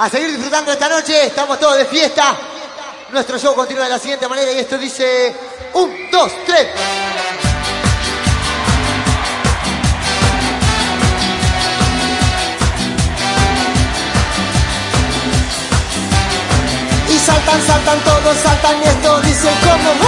A seguir disfrutando esta noche, estamos todos de fiesta. Nuestro show continúa de la siguiente manera y esto dice... Un, dos, tres. Y saltan, saltan todos, saltan y esto dice como...